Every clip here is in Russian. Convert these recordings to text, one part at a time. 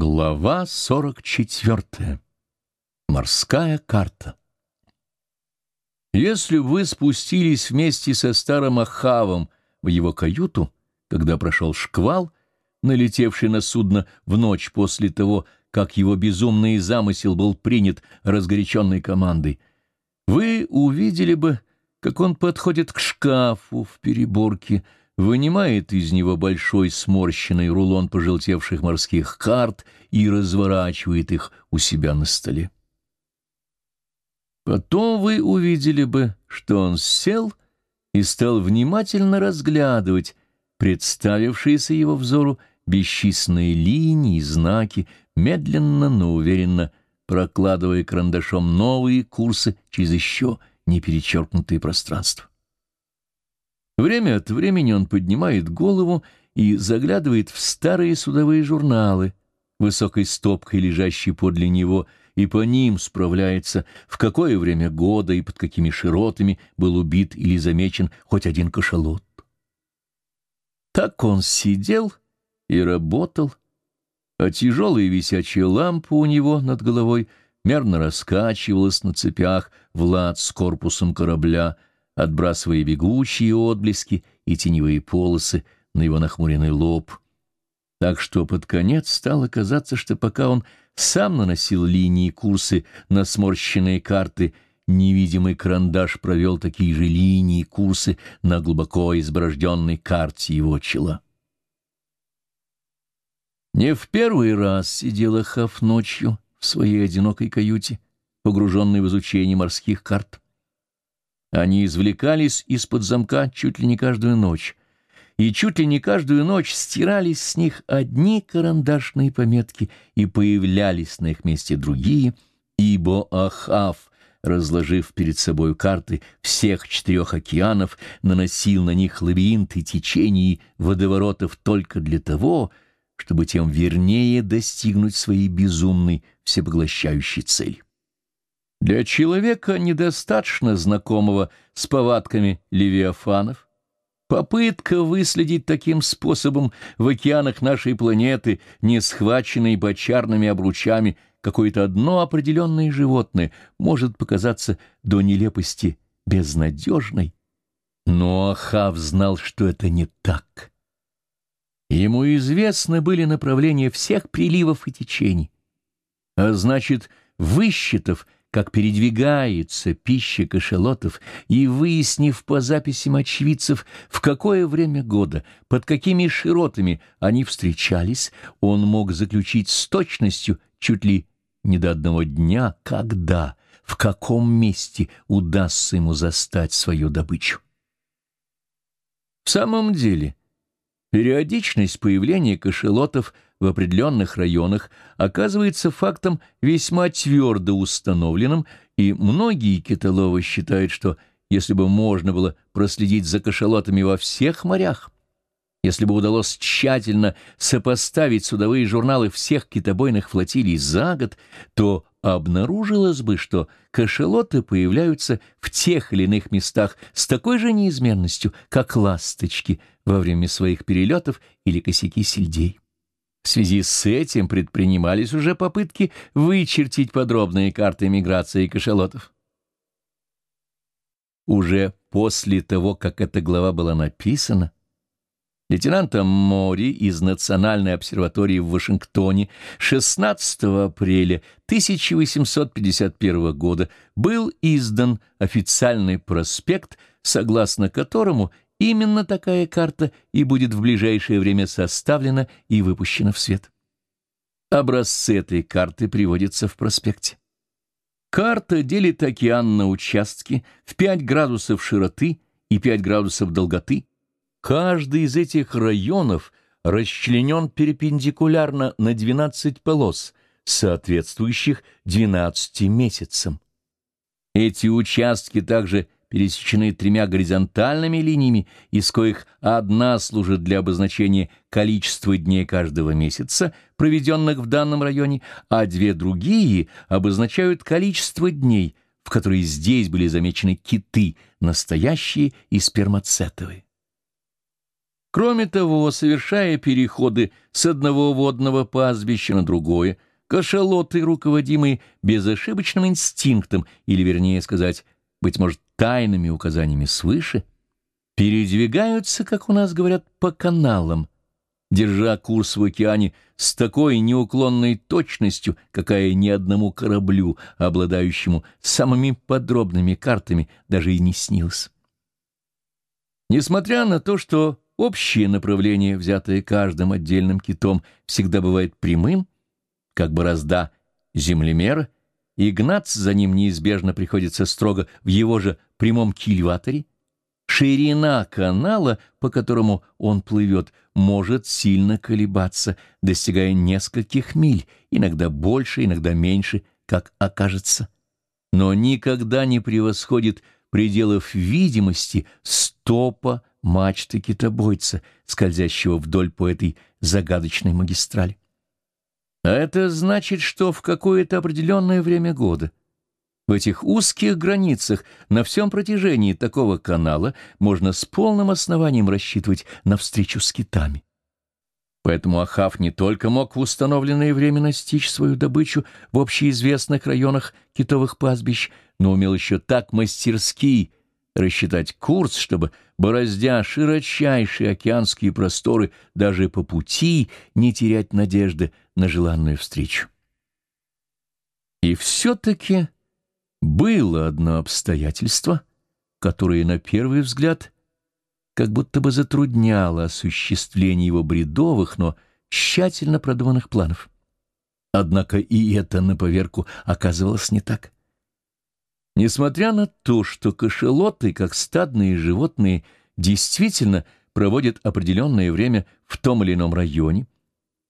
Глава 44. Морская карта. Если вы спустились вместе со старым Ахавом в его каюту, когда прошел шквал, налетевший на судно в ночь после того, как его безумный замысел был принят разгоряченной командой, вы увидели бы, как он подходит к шкафу в переборке, вынимает из него большой сморщенный рулон пожелтевших морских карт и разворачивает их у себя на столе. Потом вы увидели бы, что он сел и стал внимательно разглядывать представившиеся его взору бесчисленные линии и знаки, медленно, но уверенно прокладывая карандашом новые курсы через еще не перечеркнутые пространства. Время от времени он поднимает голову и заглядывает в старые судовые журналы, высокой стопкой лежащие подле него, и по ним справляется, в какое время года и под какими широтами был убит или замечен хоть один кашалот. Так он сидел и работал, а тяжелая висячая лампа у него над головой мерно раскачивалась на цепях в лад с корпусом корабля — отбрасывая бегущие отблески и теневые полосы на его нахмуренный лоб. Так что под конец стало казаться, что пока он сам наносил линии курсы на сморщенные карты, невидимый карандаш провел такие же линии курсы на глубоко изборожденной карте его чела. Не в первый раз сидела Хаф ночью в своей одинокой каюте, погруженной в изучение морских карт. Они извлекались из-под замка чуть ли не каждую ночь, и чуть ли не каждую ночь стирались с них одни карандашные пометки и появлялись на их месте другие, ибо Ахав, разложив перед собой карты всех четырех океанов, наносил на них лабиринты течений водоворотов только для того, чтобы тем вернее достигнуть своей безумной всепоглощающей цели. Для человека, недостаточно знакомого с повадками левиафанов, попытка выследить таким способом в океанах нашей планеты, не схваченной бочарными обручами, какое-то одно определенное животное может показаться до нелепости безнадежной. Но Ахав знал, что это не так. Ему известны были направления всех приливов и течений. А значит, высчитав — как передвигается пища кашалотов, и выяснив по записям очевидцев, в какое время года, под какими широтами они встречались, он мог заключить с точностью чуть ли не до одного дня, когда, в каком месте удастся ему застать свою добычу. В самом деле, периодичность появления кашелотов – в определенных районах оказывается фактом весьма твердо установленным, и многие китоловы считают, что если бы можно было проследить за кашалотами во всех морях, если бы удалось тщательно сопоставить судовые журналы всех китобойных флотилий за год, то обнаружилось бы, что кашалоты появляются в тех или иных местах с такой же неизменностью, как ласточки во время своих перелетов или косяки сельдей. В связи с этим предпринимались уже попытки вычертить подробные карты миграции кашалотов. Уже после того, как эта глава была написана, лейтенантом Мори из Национальной обсерватории в Вашингтоне 16 апреля 1851 года был издан официальный проспект, согласно которому Именно такая карта и будет в ближайшее время составлена и выпущена в свет. Образцы этой карты приводятся в проспекте. Карта делит океан на участки в 5 градусов широты и 5 градусов долготы. Каждый из этих районов расчленен перпендикулярно на 12 полос, соответствующих 12 месяцам. Эти участки также пересечены тремя горизонтальными линиями, из коих одна служит для обозначения количества дней каждого месяца, проведенных в данном районе, а две другие обозначают количество дней, в которые здесь были замечены киты, настоящие и спермацетовые. Кроме того, совершая переходы с одного водного пастбища на другое, кашалоты, руководимые безошибочным инстинктом, или, вернее сказать, быть может, тайными указаниями свыше, передвигаются, как у нас говорят, по каналам, держа курс в океане с такой неуклонной точностью, какая ни одному кораблю, обладающему самыми подробными картами, даже и не снилась. Несмотря на то, что общее направление, взятое каждым отдельным китом, всегда бывает прямым, как борозда землемера, и гнаться за ним неизбежно приходится строго в его же прямом кильваторе, ширина канала, по которому он плывет, может сильно колебаться, достигая нескольких миль, иногда больше, иногда меньше, как окажется, но никогда не превосходит пределов видимости стопа мачты китобойца, скользящего вдоль по этой загадочной магистрали. А это значит, что в какое-то определенное время года в этих узких границах на всем протяжении такого канала можно с полным основанием рассчитывать на встречу с китами. Поэтому Ахав не только мог в установленное время настичь свою добычу в общеизвестных районах китовых пастбищ, но умел еще так мастерски рассчитать курс, чтобы, бороздя широчайшие океанские просторы, даже по пути не терять надежды на желанную встречу. И все-таки было одно обстоятельство, которое на первый взгляд как будто бы затрудняло осуществление его бредовых, но тщательно продуманных планов. Однако и это на поверку оказывалось не так. Несмотря на то, что кошелоты, как стадные животные, действительно проводят определенное время в том или ином районе,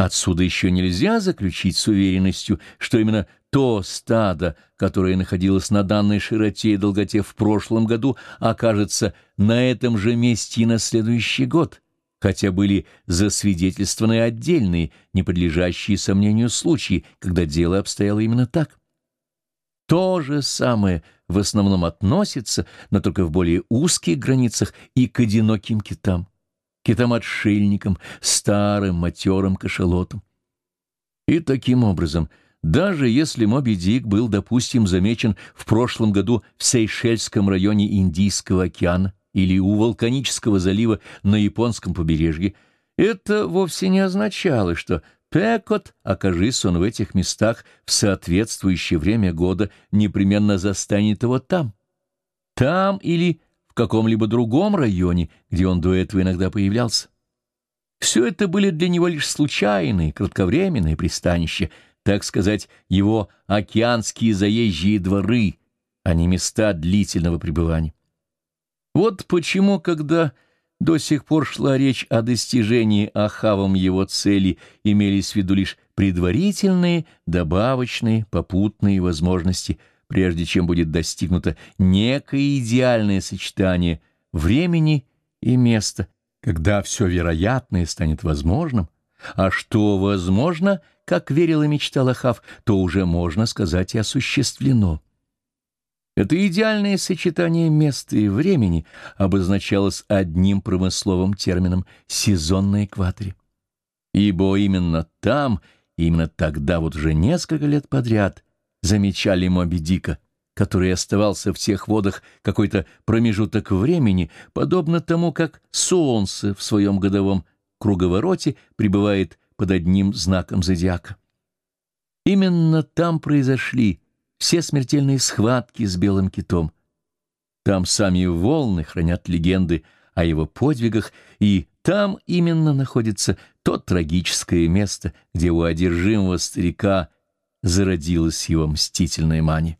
отсюда еще нельзя заключить с уверенностью, что именно то стадо, которое находилось на данной широте и долготе в прошлом году, окажется на этом же месте и на следующий год, хотя были засвидетельствованы отдельные, не подлежащие сомнению случаи, когда дело обстояло именно так. То же самое в основном относится, но только в более узких границах и к одиноким китам, китам-отшельникам, старым матерым кашалотам. И таким образом, даже если Моби Дик был, допустим, замечен в прошлом году в Сейшельском районе Индийского океана или у Вулканического залива на японском побережье, это вовсе не означало, что Пекот, окажись он в этих местах в соответствующее время года, непременно застанет его там. Там или каком-либо другом районе, где он до этого иногда появлялся. Все это были для него лишь случайные, кратковременные пристанища, так сказать, его океанские заезжие дворы, а не места длительного пребывания. Вот почему, когда до сих пор шла речь о достижении Ахавом его цели, имелись в виду лишь предварительные, добавочные, попутные возможности, прежде чем будет достигнуто некое идеальное сочетание времени и места, когда все вероятное станет возможным, а что возможно, как верил и мечтал Ахав, то уже можно сказать и осуществлено. Это идеальное сочетание места и времени обозначалось одним промысловым термином «сезон на экваторе». Ибо именно там, именно тогда вот уже несколько лет подряд замечали Моби Дика, который оставался в тех водах какой-то промежуток времени, подобно тому, как солнце в своем годовом круговороте пребывает под одним знаком зодиака. Именно там произошли все смертельные схватки с белым китом. Там сами волны хранят легенды о его подвигах, и там именно находится то трагическое место, где у одержимого старика зародилась его мстительная мания.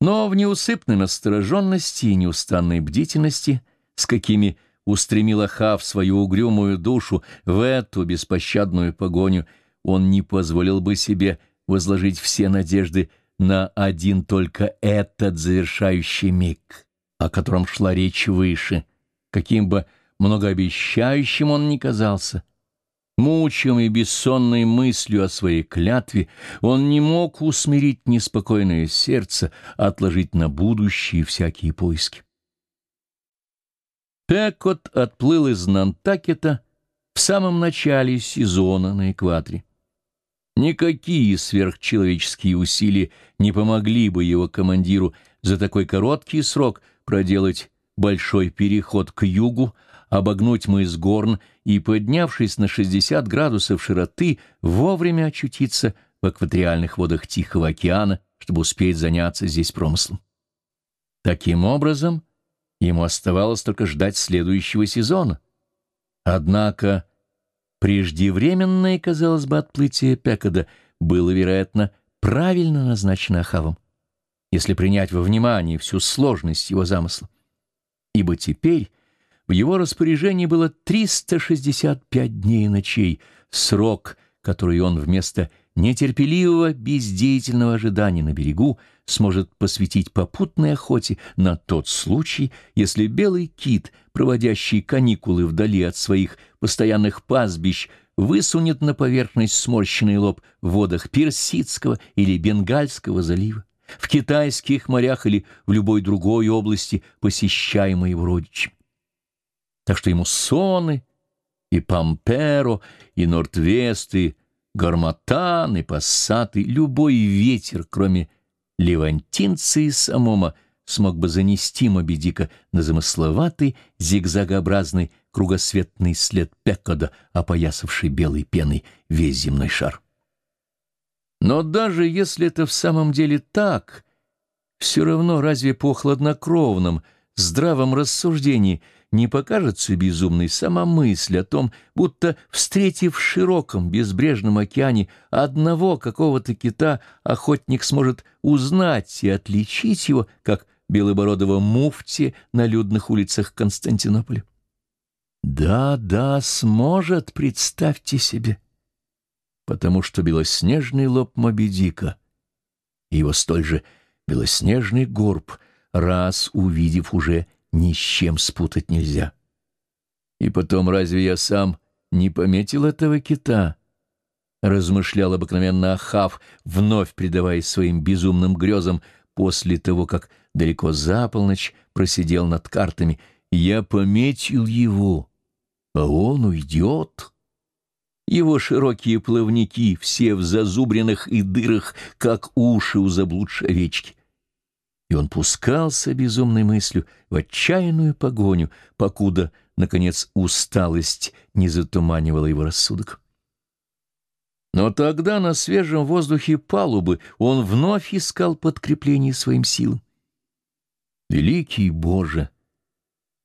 Но в неусыпной настороженности и неустанной бдительности, с какими устремил Ахав свою угрюмую душу в эту беспощадную погоню, он не позволил бы себе возложить все надежды на один только этот завершающий миг, о котором шла речь выше, каким бы многообещающим он ни казался. Мучимый бессонной мыслью о своей клятве, он не мог усмирить неспокойное сердце, отложить на будущее всякие поиски. Пекот отплыл из Нантакета в самом начале сезона на экваторе. Никакие сверхчеловеческие усилия не помогли бы его командиру за такой короткий срок проделать большой переход к югу, обогнуть мыс Горн и, поднявшись на 60 градусов широты, вовремя очутиться в экваториальных водах Тихого океана, чтобы успеть заняться здесь промыслом. Таким образом, ему оставалось только ждать следующего сезона. Однако Преждевременное, казалось бы, отплытие Пекода было, вероятно, правильно назначено Ахавом, если принять во внимание всю сложность его замысла. Ибо теперь в его распоряжении было 365 дней и ночей, срок, который он вместо нетерпеливого, бездеятельного ожидания на берегу сможет посвятить попутной охоте на тот случай, если белый кит, проводящий каникулы вдали от своих постоянных пастбищ, высунет на поверхность сморщенный лоб в водах Персидского или Бенгальского залива, в китайских морях или в любой другой области, посещаемой его родичами. Так что ему соны и Памперо, и Нортвест, и Гарматан, и Пассаты, любой ветер, кроме Левантинца и Самома, смог бы занести Моби Дика на замысловатый, зигзагообразный, кругосветный след Пекода, опоясавший белой пеной весь земной шар. Но даже если это в самом деле так, все равно разве по хладнокровным, здравом рассуждении — не покажется безумной сама мысль о том, будто, встретив в широком безбрежном океане одного какого-то кита, охотник сможет узнать и отличить его, как белобородого муфти на людных улицах Константинополя. Да, да, сможет, представьте себе, потому что белоснежный лоб Мобедика и его столь же белоснежный горб, раз увидев уже ни с чем спутать нельзя. И потом, разве я сам не пометил этого кита? Размышлял обыкновенно Ахав, вновь предаваясь своим безумным грезам после того, как далеко за полночь просидел над картами. Я пометил его, а он уйдет. Его широкие плавники, все в зазубренных и дырах, как уши у заблудшей овечки и он пускался безумной мыслью в отчаянную погоню, покуда, наконец, усталость не затуманивала его рассудок. Но тогда на свежем воздухе палубы он вновь искал подкрепление своим силам. Великий Боже!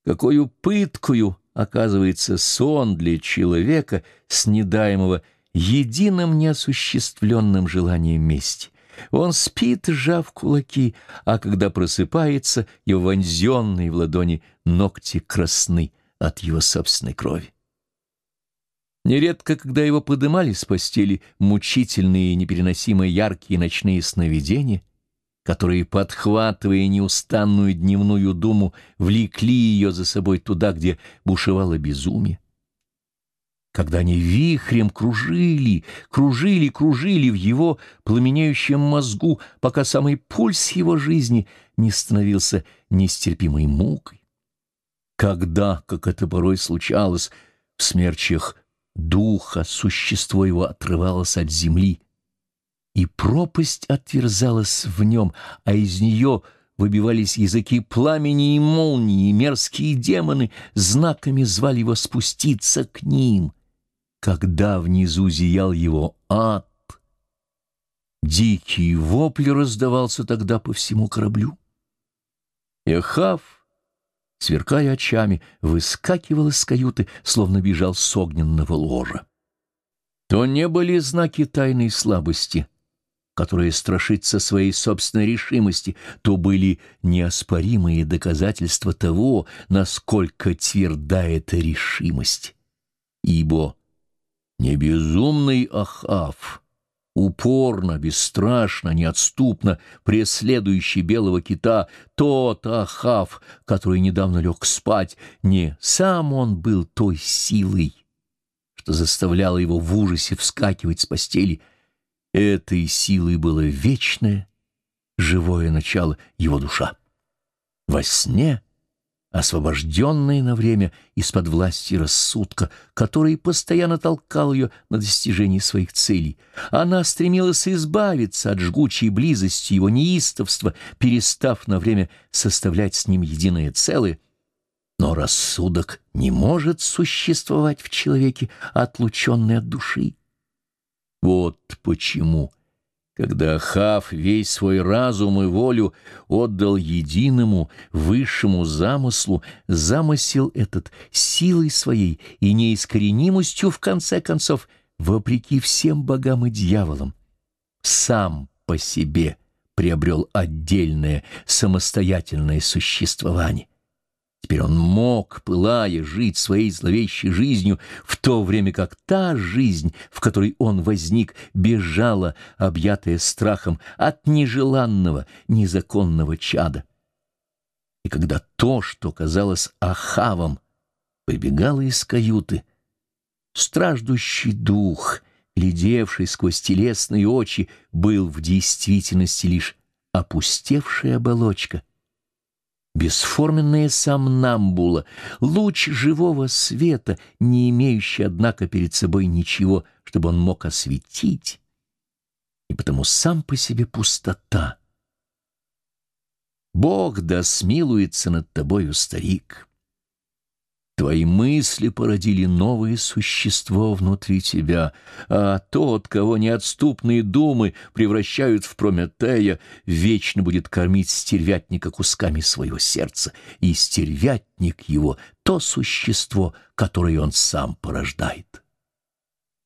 Какую пыткую оказывается сон для человека, снедаемого единым неосуществленным желанием мести! Он спит, сжав кулаки, а когда просыпается, его вонзенные в ладони ногти красны от его собственной крови. Нередко, когда его подымали с постели мучительные и непереносимо яркие ночные сновидения, которые, подхватывая неустанную дневную думу, влекли ее за собой туда, где бушевало безумие, когда они вихрем кружили, кружили, кружили в его пламенеющем мозгу, пока самый пульс его жизни не становился нестерпимой мукой. Когда, как это порой случалось, в смерчах духа существо его отрывалось от земли, и пропасть отверзалась в нем, а из нее выбивались языки пламени и молнии, и мерзкие демоны знаками звали его спуститься к ним — когда внизу зиял его ад. Дикий вопль раздавался тогда по всему кораблю. Эхав, сверкая очами, выскакивал из каюты, словно бежал с огненного ложа. То не были знаки тайной слабости, которые страшится своей собственной решимости, то были неоспоримые доказательства того, насколько тверда эта решимость. Ибо не безумный Ахав, упорно, бесстрашно, неотступно преследующий белого кита, тот Ахав, который недавно лег спать, не сам он был той силой, что заставляло его в ужасе вскакивать с постели. Этой силой было вечное, живое начало его душа. Во сне освобожденная на время из-под власти рассудка, который постоянно толкал ее на достижение своих целей. Она стремилась избавиться от жгучей близости его неистовства, перестав на время составлять с ним единое целое. Но рассудок не может существовать в человеке, отлученный от души. Вот почему когда Ахав весь свой разум и волю отдал единому, высшему замыслу, замысел этот силой своей и неискоренимостью, в конце концов, вопреки всем богам и дьяволам, сам по себе приобрел отдельное самостоятельное существование. Теперь он мог, пылая, жить своей зловещей жизнью, в то время как та жизнь, в которой он возник, бежала, объятая страхом от нежеланного, незаконного чада. И когда то, что казалось Ахавом, выбегало из каюты, страждущий дух, глядевший сквозь телесные очи, был в действительности лишь опустевшая оболочка — бесформенная сомнамбула, луч живого света, не имеющий, однако, перед собой ничего, чтобы он мог осветить, и потому сам по себе пустота. Бог да смилуется над тобою, старик. Твои мысли породили новое существо внутри тебя, а тот, кого неотступные думы превращают в Прометея, вечно будет кормить стервятника кусками своего сердца, и стервятник его — то существо, которое он сам порождает.